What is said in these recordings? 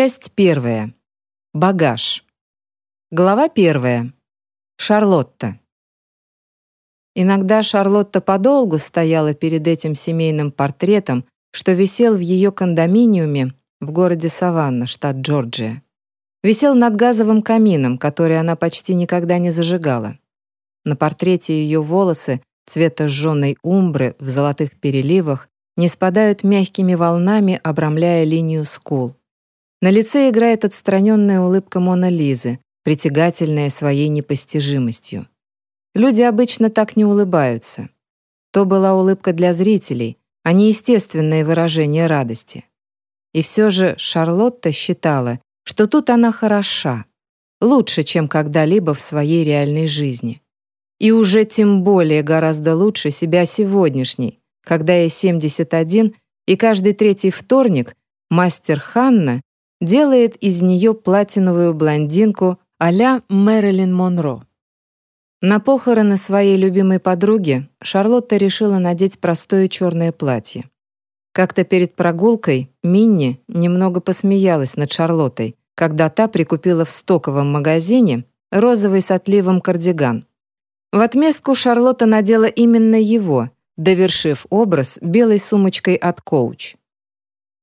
Часть первая. Багаж. Глава первая. Шарлотта. Иногда Шарлотта подолгу стояла перед этим семейным портретом, что висел в ее кондоминиуме в городе Саванна, штат Джорджия. Висел над газовым камином, который она почти никогда не зажигала. На портрете ее волосы цвета сжженной умбры в золотых переливах не спадают мягкими волнами, обрамляя линию скул. На лице играет отстраненная улыбка Мона Лизы, притягательная своей непостижимостью. Люди обычно так не улыбаются. То была улыбка для зрителей, а не естественное выражение радости. И все же Шарлотта считала, что тут она хороша, лучше, чем когда-либо в своей реальной жизни. И уже тем более гораздо лучше себя сегодняшней, когда ей 71, и каждый третий вторник мастер Ханна делает из нее платиновую блондинку а-ля Мэрилин Монро. На похороны своей любимой подруги Шарлотта решила надеть простое черное платье. Как-то перед прогулкой Минни немного посмеялась над Шарлоттой, когда та прикупила в стоковом магазине розовый с отливом кардиган. В отместку Шарлотта надела именно его, довершив образ белой сумочкой от Коуч.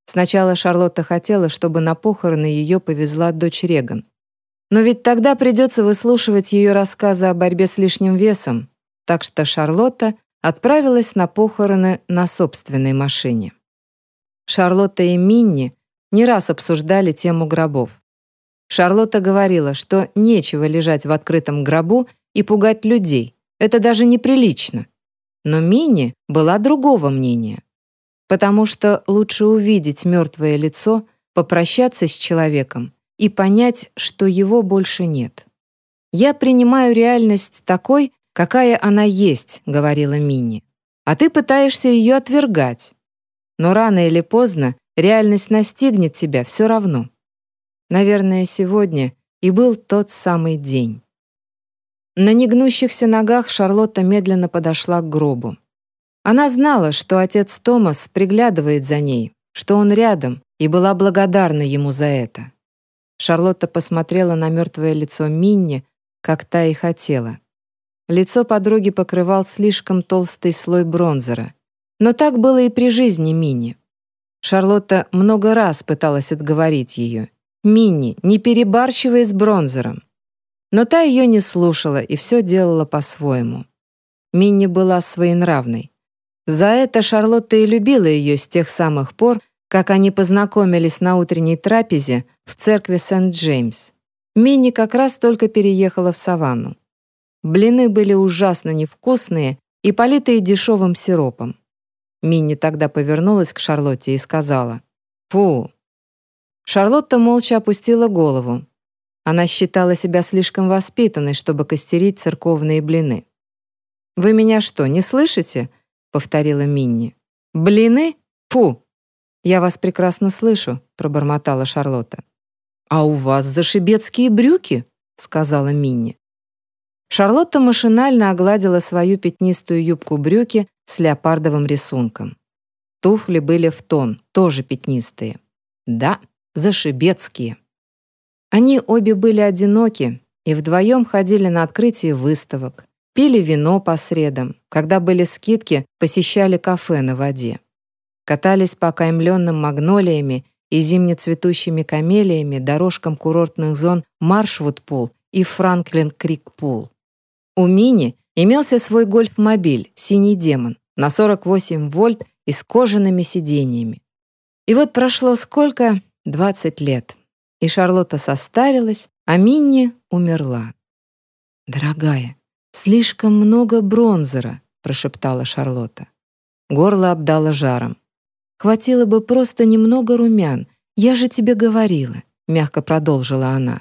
Сначала Шарлотта хотела, чтобы на похороны ее повезла дочь Реган. Но ведь тогда придется выслушивать ее рассказы о борьбе с лишним весом, так что Шарлотта отправилась на похороны на собственной машине. Шарлотта и Минни не раз обсуждали тему гробов. Шарлотта говорила, что нечего лежать в открытом гробу и пугать людей, это даже неприлично. Но Минни была другого мнения потому что лучше увидеть мертвое лицо, попрощаться с человеком и понять, что его больше нет. «Я принимаю реальность такой, какая она есть», — говорила Минни. «А ты пытаешься ее отвергать. Но рано или поздно реальность настигнет тебя все равно». Наверное, сегодня и был тот самый день. На негнущихся ногах Шарлотта медленно подошла к гробу. Она знала, что отец Томас приглядывает за ней, что он рядом, и была благодарна ему за это. Шарлотта посмотрела на мертвое лицо Минни, как та и хотела. Лицо подруги покрывал слишком толстый слой бронзера. Но так было и при жизни Минни. Шарлотта много раз пыталась отговорить ее. «Минни, не перебарщивай с бронзером». Но та ее не слушала и все делала по-своему. Минни была своенравной. За это Шарлотта и любила ее с тех самых пор, как они познакомились на утренней трапезе в церкви Сент-Джеймс. Минни как раз только переехала в саванну. Блины были ужасно невкусные и политые дешевым сиропом. Минни тогда повернулась к Шарлотте и сказала «Фу». Шарлотта молча опустила голову. Она считала себя слишком воспитанной, чтобы костерить церковные блины. «Вы меня что, не слышите?» Повторила Минни. «Блины? Фу!» «Я вас прекрасно слышу», — пробормотала Шарлотта. «А у вас зашибецкие брюки», — сказала Минни. Шарлотта машинально огладила свою пятнистую юбку-брюки с леопардовым рисунком. Туфли были в тон, тоже пятнистые. Да, зашибецкие. Они обе были одиноки и вдвоем ходили на открытие выставок, Пили вино по средам, когда были скидки, посещали кафе на воде. Катались по окаймленным магнолиями и зимнецветущими камелиями дорожкам курортных зон Маршвуд-Пул и Франклин-Крик-Пул. У Мини имелся свой гольф-мобиль «Синий демон» на 48 вольт и с кожаными сиденьями. И вот прошло сколько? 20 лет. И Шарлотта состарилась, а Минни умерла. «Дорогая, «Слишком много бронзера», — прошептала Шарлотта. Горло обдало жаром. «Хватило бы просто немного румян, я же тебе говорила», — мягко продолжила она.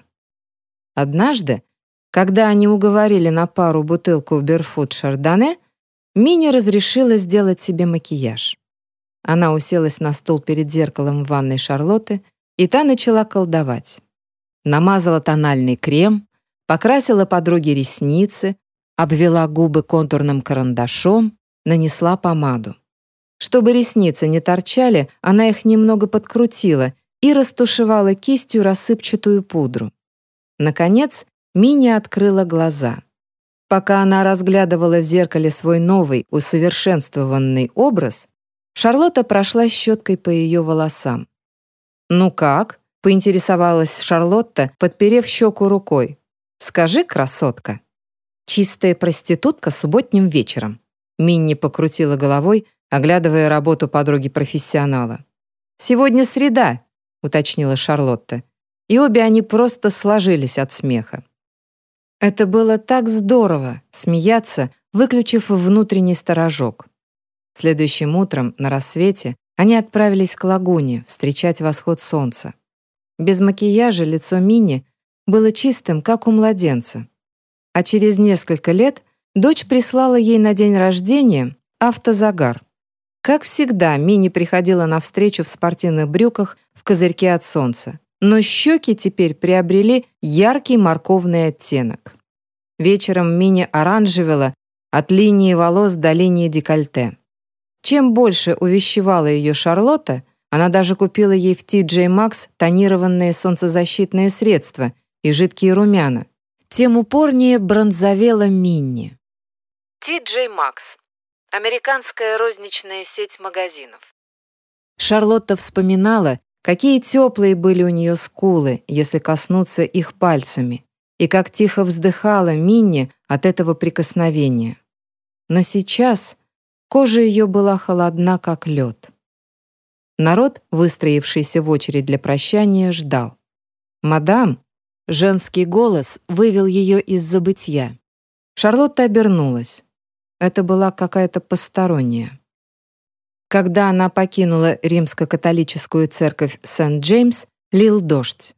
Однажды, когда они уговорили на пару бутылку Берфут Шардоне, Мини разрешила сделать себе макияж. Она уселась на стул перед зеркалом в ванной Шарлотты, и та начала колдовать. Намазала тональный крем, покрасила подруге ресницы, обвела губы контурным карандашом, нанесла помаду. Чтобы ресницы не торчали, она их немного подкрутила и растушевала кистью рассыпчатую пудру. Наконец, Мини открыла глаза. Пока она разглядывала в зеркале свой новый, усовершенствованный образ, Шарлотта прошла щеткой по ее волосам. «Ну как?» — поинтересовалась Шарлотта, подперев щеку рукой. «Скажи, красотка». «Чистая проститутка субботним вечером», — Минни покрутила головой, оглядывая работу подруги-профессионала. «Сегодня среда», — уточнила Шарлотта. И обе они просто сложились от смеха. Это было так здорово — смеяться, выключив внутренний сторожок. Следующим утром, на рассвете, они отправились к лагуне встречать восход солнца. Без макияжа лицо Мини было чистым, как у младенца. А через несколько лет дочь прислала ей на день рождения автозагар. Как всегда, Мини приходила на встречу в спортивных брюках в козырьке от солнца, но щеки теперь приобрели яркий морковный оттенок. Вечером Мини оранжевела от линии волос до линии декольте. Чем больше увещевала ее Шарлотта, она даже купила ей в TJ Maxx тонированные солнцезащитные средства и жидкие румяна, тем упорнее бронзовела Минни. TJ Maxx Американская розничная сеть магазинов. Шарлотта вспоминала, какие теплые были у нее скулы, если коснуться их пальцами, и как тихо вздыхала Минни от этого прикосновения. Но сейчас кожа ее была холодна, как лед. Народ, выстроившийся в очередь для прощания, ждал. «Мадам!» — женский голос вывел ее из забытья. Шарлотта обернулась. Это была какая-то посторонняя. Когда она покинула римско-католическую церковь Сент-Джеймс, лил дождь.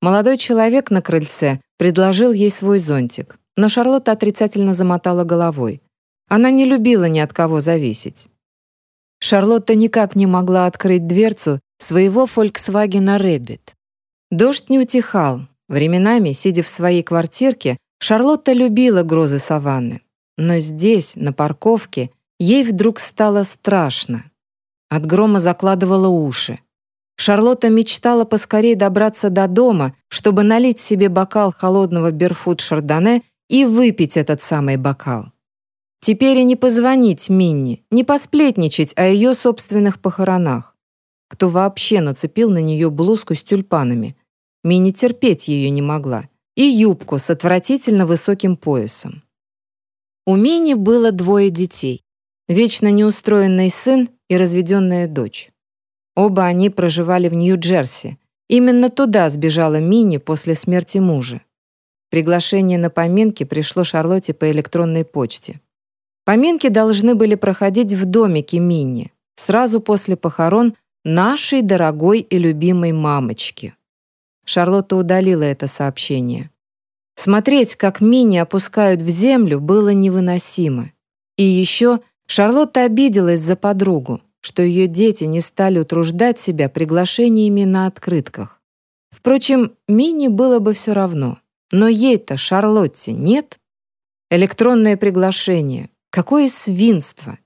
Молодой человек на крыльце предложил ей свой зонтик, но Шарлотта отрицательно замотала головой. Она не любила ни от кого зависеть. Шарлотта никак не могла открыть дверцу своего Volkswagen Рэббит. Дождь не утихал. Временами, сидя в своей квартирке, Шарлотта любила грозы саванны. Но здесь, на парковке, ей вдруг стало страшно. От грома закладывала уши. Шарлотта мечтала поскорее добраться до дома, чтобы налить себе бокал холодного берфут шардоне и выпить этот самый бокал. Теперь и не позвонить Минни, не посплетничать о ее собственных похоронах. Кто вообще нацепил на нее блузку с тюльпанами? Минни терпеть ее не могла. И юбку с отвратительно высоким поясом. У Мини было двое детей. Вечно неустроенный сын и разведенная дочь. Оба они проживали в Нью-Джерси. Именно туда сбежала Мини после смерти мужа. Приглашение на поминки пришло Шарлотте по электронной почте. Поминки должны были проходить в домике Мини, сразу после похорон нашей дорогой и любимой мамочки. Шарлотта удалила это сообщение. Смотреть, как Мини опускают в землю, было невыносимо. И еще Шарлотта обиделась за подругу, что ее дети не стали утруждать себя приглашениями на открытках. Впрочем, Мини было бы все равно. Но ей-то, Шарлотте, нет? Электронное приглашение. Какое свинство!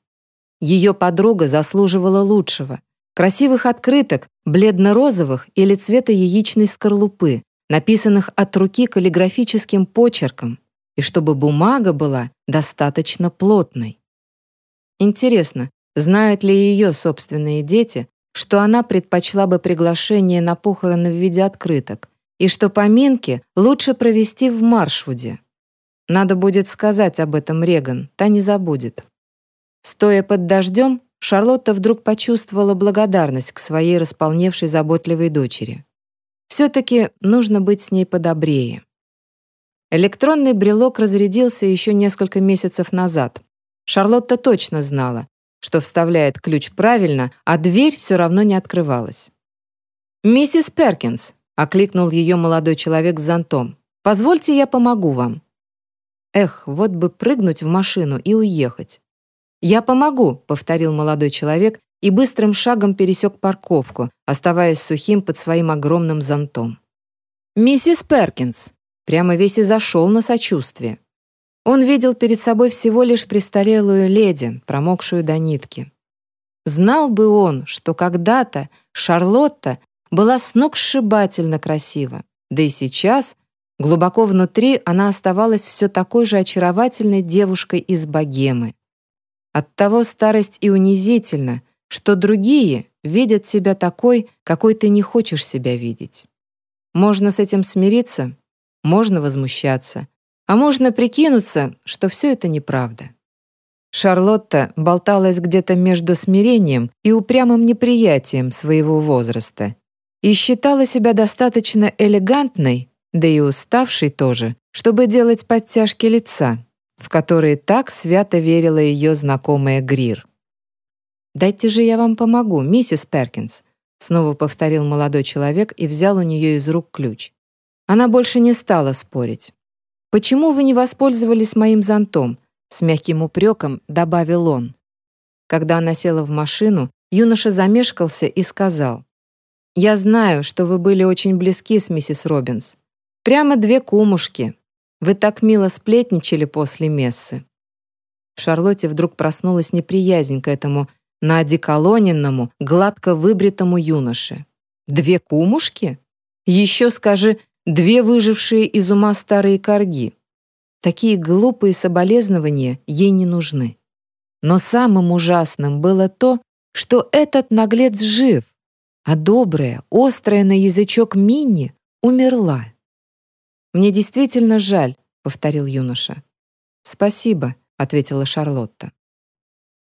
Ее подруга заслуживала лучшего. Красивых открыток, бледно-розовых или цвета яичной скорлупы, написанных от руки каллиграфическим почерком, и чтобы бумага была достаточно плотной. Интересно, знают ли ее собственные дети, что она предпочла бы приглашение на похороны в виде открыток, и что поминки лучше провести в Маршвуде. Надо будет сказать об этом Реган, та не забудет. Стоя под дождем, Шарлотта вдруг почувствовала благодарность к своей располневшей заботливой дочери. Все-таки нужно быть с ней подобрее. Электронный брелок разрядился еще несколько месяцев назад. Шарлотта точно знала, что вставляет ключ правильно, а дверь все равно не открывалась. «Миссис Перкинс», — окликнул ее молодой человек с зонтом, «позвольте, я помогу вам». Эх, вот бы прыгнуть в машину и уехать. «Я помогу», — повторил молодой человек и быстрым шагом пересек парковку, оставаясь сухим под своим огромным зонтом. «Миссис Перкинс!» Прямо весь и зашел на сочувствие. Он видел перед собой всего лишь престарелую леди, промокшую до нитки. Знал бы он, что когда-то Шарлотта была сногсшибательно красива. Да и сейчас, глубоко внутри, она оставалась все такой же очаровательной девушкой из богемы. Оттого старость и унизительна, что другие видят тебя такой, какой ты не хочешь себя видеть. Можно с этим смириться, можно возмущаться, а можно прикинуться, что все это неправда. Шарлотта болталась где-то между смирением и упрямым неприятием своего возраста и считала себя достаточно элегантной, да и уставшей тоже, чтобы делать подтяжки лица, в которые так свято верила ее знакомая Грир. «Дайте же я вам помогу, миссис Перкинс», снова повторил молодой человек и взял у нее из рук ключ. Она больше не стала спорить. «Почему вы не воспользовались моим зонтом?» С мягким упреком добавил он. Когда она села в машину, юноша замешкался и сказал. «Я знаю, что вы были очень близки с миссис Робинс. Прямо две кумушки. Вы так мило сплетничали после мессы». В Шарлотте вдруг проснулась неприязнь к этому наодеколоненному, гладко выбритому юноше. «Две кумушки? Еще скажи, две выжившие из ума старые корги. Такие глупые соболезнования ей не нужны. Но самым ужасным было то, что этот наглец жив, а добрая, острая на язычок Минни умерла. «Мне действительно жаль», — повторил юноша. «Спасибо», — ответила Шарлотта.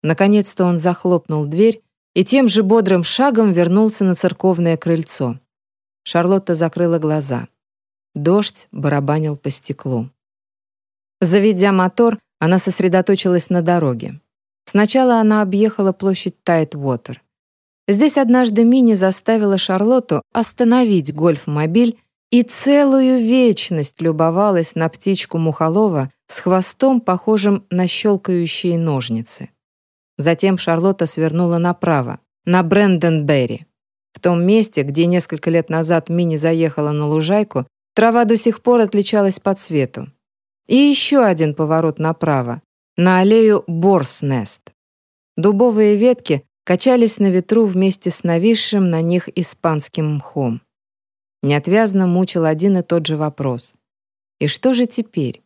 Наконец-то он захлопнул дверь и тем же бодрым шагом вернулся на церковное крыльцо. Шарлотта закрыла глаза. Дождь барабанил по стеклу. Заведя мотор, она сосредоточилась на дороге. Сначала она объехала площадь Тайт-Уотер. Здесь однажды Мини заставила Шарлотту остановить гольф-мобиль и целую вечность любовалась на птичку Мухолова с хвостом, похожим на щелкающие ножницы. Затем Шарлотта свернула направо, на Брэндон-Берри. В том месте, где несколько лет назад Мини заехала на лужайку, трава до сих пор отличалась по цвету. И еще один поворот направо, на аллею Борснест. Дубовые ветки качались на ветру вместе с нависшим на них испанским мхом. Неотвязно мучил один и тот же вопрос. И что же теперь?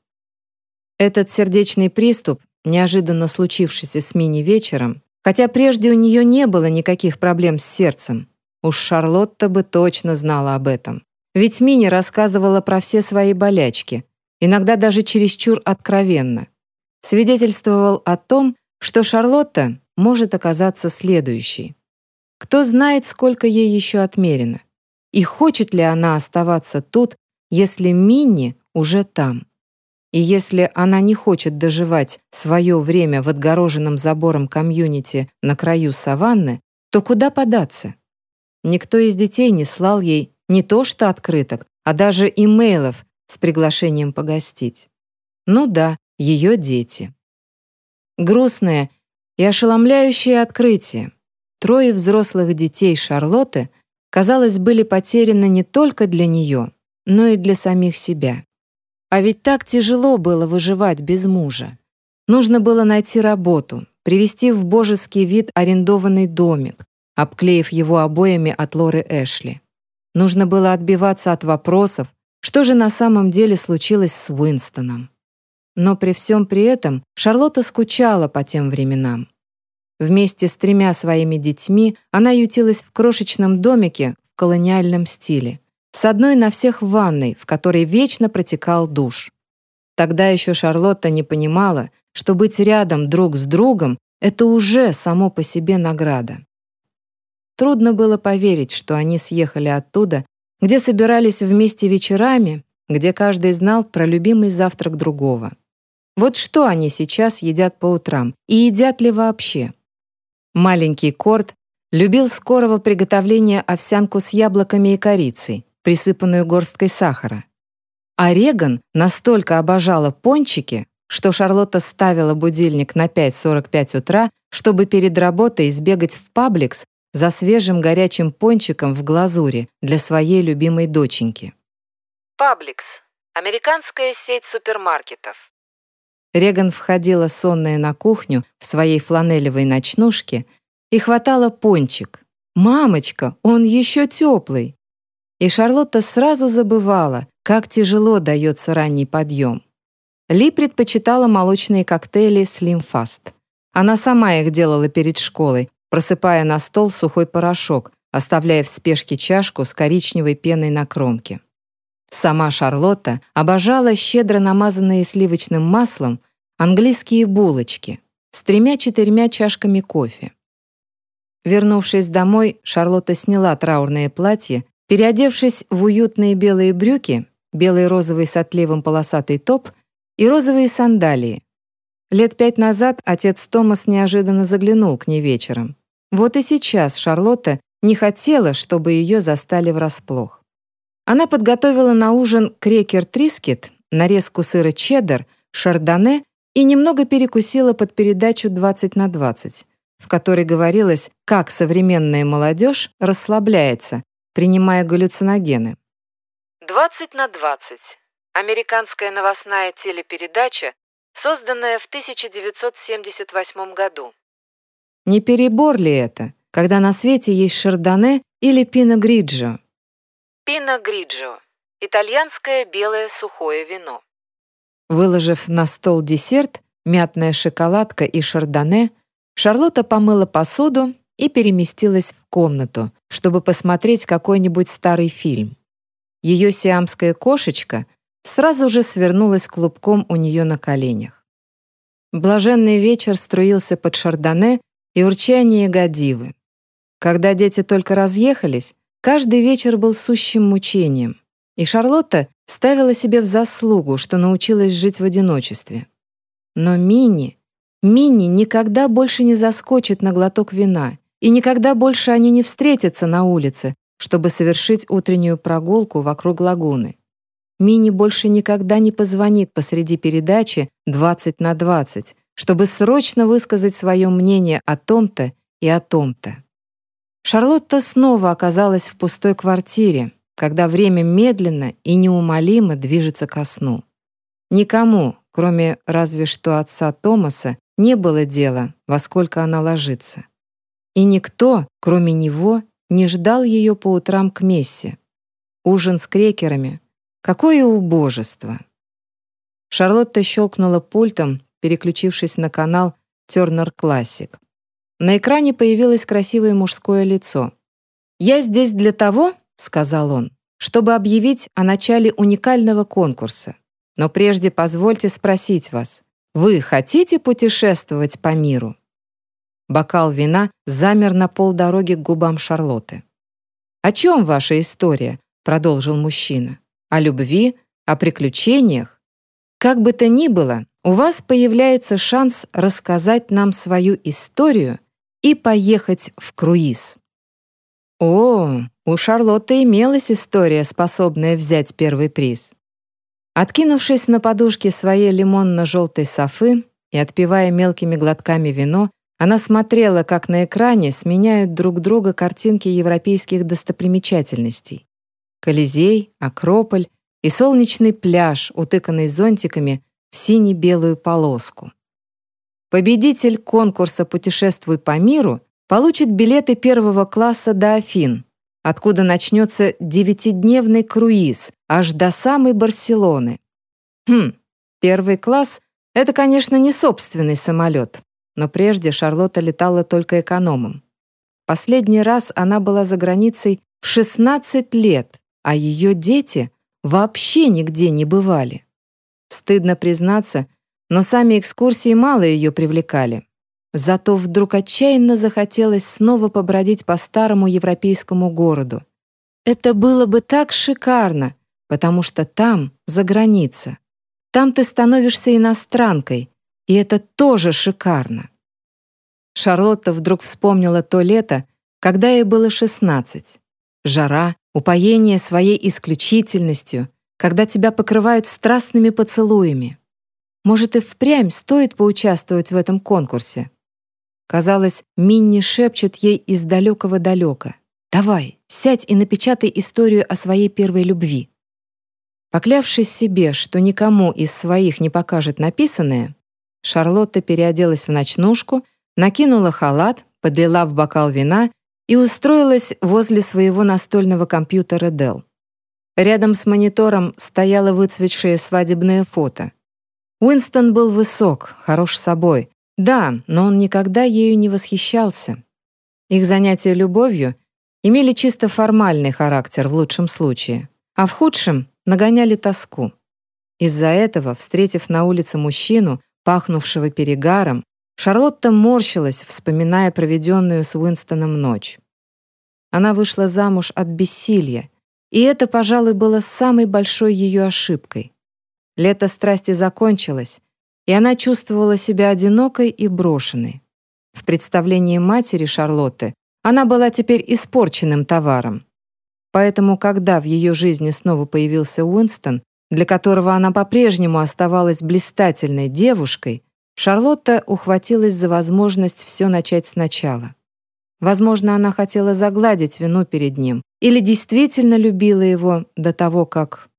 Этот сердечный приступ, неожиданно случившийся с Мини вечером, хотя прежде у нее не было никаких проблем с сердцем, уж Шарлотта бы точно знала об этом. Ведь Мини рассказывала про все свои болячки, иногда даже чересчур откровенно, свидетельствовал о том, что Шарлотта может оказаться следующей. Кто знает, сколько ей еще отмерено, и хочет ли она оставаться тут, если Минни уже там. И если она не хочет доживать свое время в отгороженном забором комьюнити на краю саванны, то куда податься? Никто из детей не слал ей не то что открыток, а даже имейлов с приглашением погостить. Ну да, ее дети. Грустное и ошеломляющее открытие. Трое взрослых детей Шарлотты, казалось, были потеряны не только для нее, но и для самих себя. А ведь так тяжело было выживать без мужа. Нужно было найти работу, привести в божеский вид арендованный домик, обклеив его обоями от Лоры Эшли. Нужно было отбиваться от вопросов, что же на самом деле случилось с Уинстоном? Но при всем при этом Шарлотта скучала по тем временам. Вместе с тремя своими детьми она ютилась в крошечном домике в колониальном стиле, с одной на всех ванной, в которой вечно протекал душ. Тогда еще Шарлотта не понимала, что быть рядом друг с другом — это уже само по себе награда. Трудно было поверить, что они съехали оттуда где собирались вместе вечерами, где каждый знал про любимый завтрак другого. Вот что они сейчас едят по утрам, и едят ли вообще? Маленький Корт любил скорого приготовления овсянку с яблоками и корицей, присыпанную горсткой сахара. А Реган настолько обожала пончики, что Шарлотта ставила будильник на 5.45 утра, чтобы перед работой сбегать в Пабликс за свежим горячим пончиком в глазури для своей любимой доченьки. Пабликс – американская сеть супермаркетов. Реган входила сонная на кухню в своей фланелевой ночнушке и хватала пончик, «Мамочка, он еще теплый!» И Шарлотта сразу забывала, как тяжело дается ранний подъем. Ли предпочитала молочные коктейли Slim Fast. Она сама их делала перед школой, просыпая на стол сухой порошок, оставляя в спешке чашку с коричневой пеной на кромке. Сама Шарлотта обожала щедро намазанные сливочным маслом английские булочки с тремя-четырьмя чашками кофе. Вернувшись домой, Шарлотта сняла траурное платье, переодевшись в уютные белые брюки, белый розовый с отливом полосатый топ и розовые сандалии. Лет пять назад отец Томас неожиданно заглянул к ней вечером. Вот и сейчас Шарлотта не хотела, чтобы ее застали врасплох. Она подготовила на ужин крекер-трискет, нарезку сыра чеддер, шардоне и немного перекусила под передачу 20 на 20, в которой говорилось, как современная молодежь расслабляется, принимая галлюциногены. 20 на 20. Американская новостная телепередача, созданная в 1978 году. Не перебор ли это, когда на свете есть шардоне или пино гриджо? Пино гриджо – итальянское белое сухое вино. Выложив на стол десерт, мятная шоколадка и шардоне, Шарлотта помыла посуду и переместилась в комнату, чтобы посмотреть какой-нибудь старый фильм. Ее сиамская кошечка сразу же свернулась клубком у нее на коленях. Блаженный вечер струился под шардоне и урчание годивы. Когда дети только разъехались, каждый вечер был сущим мучением, и Шарлотта ставила себе в заслугу, что научилась жить в одиночестве. Но Мини, Мини никогда больше не заскочит на глоток вина, и никогда больше они не встретятся на улице, чтобы совершить утреннюю прогулку вокруг лагуны. Мини больше никогда не позвонит посреди передачи 20 на 20, чтобы срочно высказать свое мнение о том-то и о том-то. Шарлотта снова оказалась в пустой квартире, когда время медленно и неумолимо движется ко сну. Никому, кроме разве что отца Томаса, не было дела, во сколько она ложится. И никто, кроме него, не ждал ее по утрам к мессе. Ужин с крекерами. Какое убожество! Шарлотта щелкнула пультом, переключившись на канал Turner Classic. На экране появилось красивое мужское лицо. «Я здесь для того, — сказал он, — чтобы объявить о начале уникального конкурса. Но прежде позвольте спросить вас, вы хотите путешествовать по миру?» Бокал вина замер на полдороги к губам Шарлотты. «О чем ваша история?» — продолжил мужчина. «О любви? О приключениях? Как бы то ни было, у вас появляется шанс рассказать нам свою историю и поехать в круиз. О, у Шарлотты имелась история, способная взять первый приз. Откинувшись на подушке своей лимонно-желтой софы и отпивая мелкими глотками вино, она смотрела, как на экране сменяют друг друга картинки европейских достопримечательностей. Колизей, Акрополь и солнечный пляж, утыканный зонтиками в сине-белую полоску. Победитель конкурса «Путешествуй по миру» получит билеты первого класса до Афин, откуда начнется девятидневный круиз аж до самой Барселоны. Хм, первый класс — это, конечно, не собственный самолет, но прежде Шарлотта летала только экономом. Последний раз она была за границей в 16 лет, а ее дети вообще нигде не бывали. Стыдно признаться, но сами экскурсии мало ее привлекали. Зато вдруг отчаянно захотелось снова побродить по старому европейскому городу. Это было бы так шикарно, потому что там, за граница. Там ты становишься иностранкой, и это тоже шикарно. Шарлотта вдруг вспомнила то лето, когда ей было 16. Жара, упоение своей исключительностью — когда тебя покрывают страстными поцелуями. Может, и впрямь стоит поучаствовать в этом конкурсе? Казалось, Минни шепчет ей из далекого далека. «Давай, сядь и напечатай историю о своей первой любви». Поклявшись себе, что никому из своих не покажет написанное, Шарлотта переоделась в ночнушку, накинула халат, подлила в бокал вина и устроилась возле своего настольного компьютера Dell. Рядом с монитором стояло выцветшее свадебное фото. Уинстон был высок, хорош собой. Да, но он никогда ею не восхищался. Их занятия любовью имели чисто формальный характер в лучшем случае, а в худшем нагоняли тоску. Из-за этого, встретив на улице мужчину, пахнувшего перегаром, Шарлотта морщилась, вспоминая проведенную с Уинстоном ночь. Она вышла замуж от бессилия, и это, пожалуй, было самой большой ее ошибкой. Лето страсти закончилось, и она чувствовала себя одинокой и брошенной. В представлении матери Шарлотты она была теперь испорченным товаром. Поэтому, когда в ее жизни снова появился Уинстон, для которого она по-прежнему оставалась блистательной девушкой, Шарлотта ухватилась за возможность все начать сначала. Возможно, она хотела загладить вину перед ним или действительно любила его до того, как...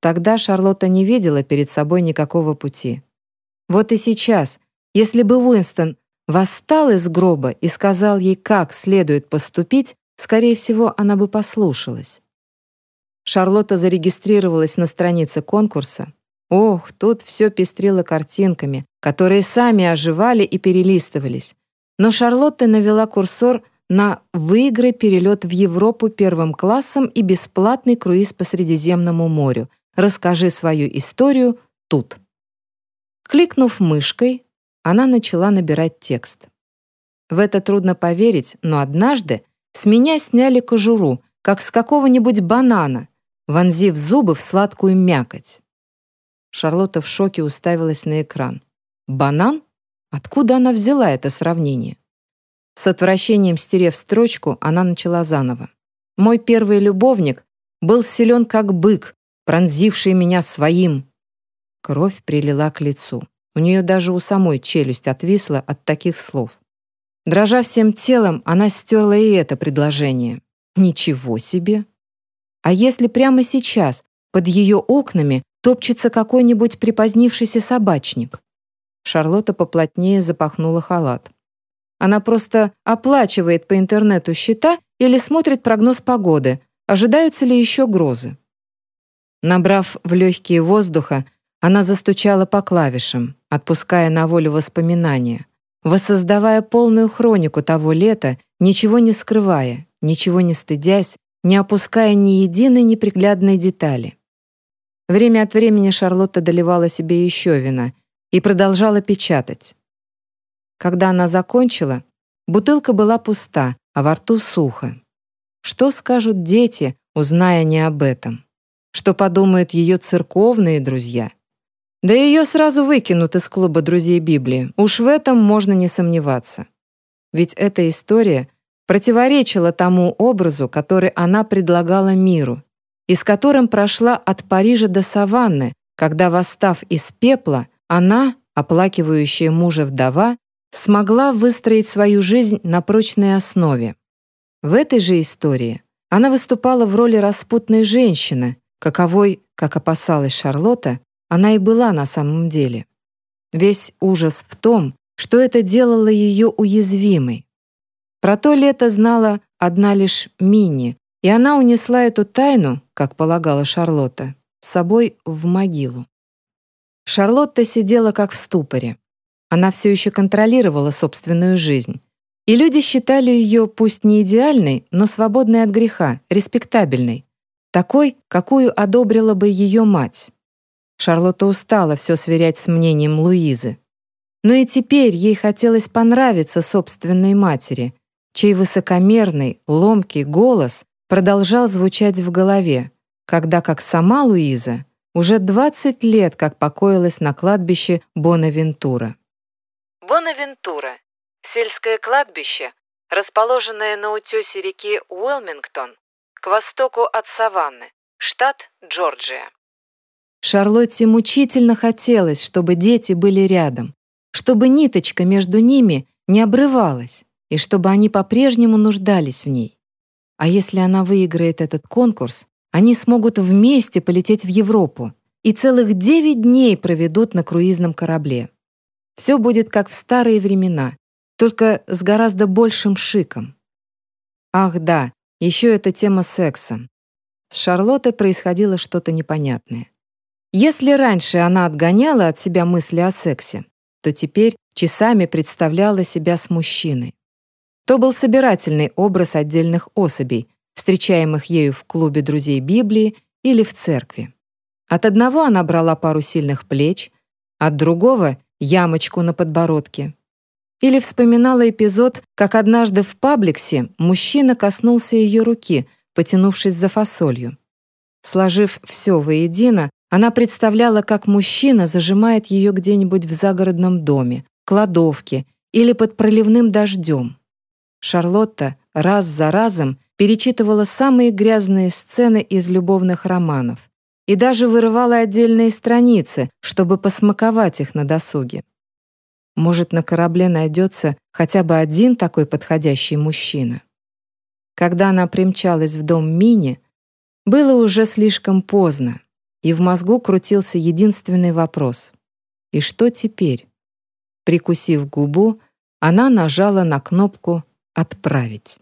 Тогда Шарлотта не видела перед собой никакого пути. Вот и сейчас, если бы Уинстон восстал из гроба и сказал ей, как следует поступить, скорее всего, она бы послушалась. Шарлотта зарегистрировалась на странице конкурса. Ох, тут все пестрило картинками, которые сами оживали и перелистывались. Но Шарлотта навела курсор на «Выиграй перелет в Европу первым классом и бесплатный круиз по Средиземному морю. Расскажи свою историю тут». Кликнув мышкой, она начала набирать текст. В это трудно поверить, но однажды с меня сняли кожуру, как с какого-нибудь банана, вонзив зубы в сладкую мякоть. Шарлотта в шоке уставилась на экран. «Банан? Откуда она взяла это сравнение?» С отвращением стерев строчку, она начала заново. «Мой первый любовник был силен как бык, пронзивший меня своим». Кровь прилила к лицу. У нее даже у самой челюсть отвисла от таких слов. Дрожа всем телом, она стерла и это предложение. Ничего себе! А если прямо сейчас под ее окнами топчется какой-нибудь припозднившийся собачник? Шарлотта поплотнее запахнула халат. Она просто оплачивает по интернету счета или смотрит прогноз погоды, ожидаются ли еще грозы. Набрав в легкие воздуха, она застучала по клавишам, отпуская на волю воспоминания, воссоздавая полную хронику того лета, ничего не скрывая, ничего не стыдясь, не опуская ни единой неприглядной детали. Время от времени Шарлотта доливала себе еще вина и продолжала печатать. Когда она закончила, бутылка была пуста, а во рту сухо. Что скажут дети, узная не об этом? Что подумают ее церковные друзья? Да ее сразу выкинут из клуба друзей Библии. Уж в этом можно не сомневаться. Ведь эта история противоречила тому образу, который она предлагала миру, и с которым прошла от Парижа до Саванны, когда, восстав из пепла, она, оплакивающая мужа вдова, смогла выстроить свою жизнь на прочной основе. В этой же истории она выступала в роли распутной женщины, каковой, как опасалась Шарлотта, она и была на самом деле. Весь ужас в том, что это делало ее уязвимой. Про то лето знала одна лишь Минни, и она унесла эту тайну, как полагала Шарлотта, с собой в могилу. Шарлотта сидела как в ступоре. Она все еще контролировала собственную жизнь. И люди считали ее пусть не идеальной, но свободной от греха, респектабельной. Такой, какую одобрила бы ее мать. Шарлотта устала все сверять с мнением Луизы. Но и теперь ей хотелось понравиться собственной матери, чей высокомерный, ломкий голос продолжал звучать в голове, когда как сама Луиза уже 20 лет как покоилась на кладбище Бонавентура. Бонавентура – сельское кладбище, расположенное на утесе реки Уилмингтон, к востоку от Саванны, штат Джорджия. Шарлотте мучительно хотелось, чтобы дети были рядом, чтобы ниточка между ними не обрывалась и чтобы они по-прежнему нуждались в ней. А если она выиграет этот конкурс, они смогут вместе полететь в Европу и целых девять дней проведут на круизном корабле. Все будет как в старые времена, только с гораздо большим шиком. Ах да, еще эта тема секса. С Шарлоттой происходило что-то непонятное. Если раньше она отгоняла от себя мысли о сексе, то теперь часами представляла себя с мужчиной. То был собирательный образ отдельных особей, встречаемых ею в клубе друзей Библии или в церкви. От одного она брала пару сильных плеч, от другого — ямочку на подбородке. Или вспоминала эпизод, как однажды в пабликсе мужчина коснулся ее руки, потянувшись за фасолью. Сложив все воедино, она представляла, как мужчина зажимает ее где-нибудь в загородном доме, кладовке или под проливным дождем. Шарлотта раз за разом перечитывала самые грязные сцены из любовных романов и даже вырывала отдельные страницы, чтобы посмаковать их на досуге. Может, на корабле найдется хотя бы один такой подходящий мужчина. Когда она примчалась в дом Мини, было уже слишком поздно, и в мозгу крутился единственный вопрос. И что теперь? Прикусив губу, она нажала на кнопку «Отправить».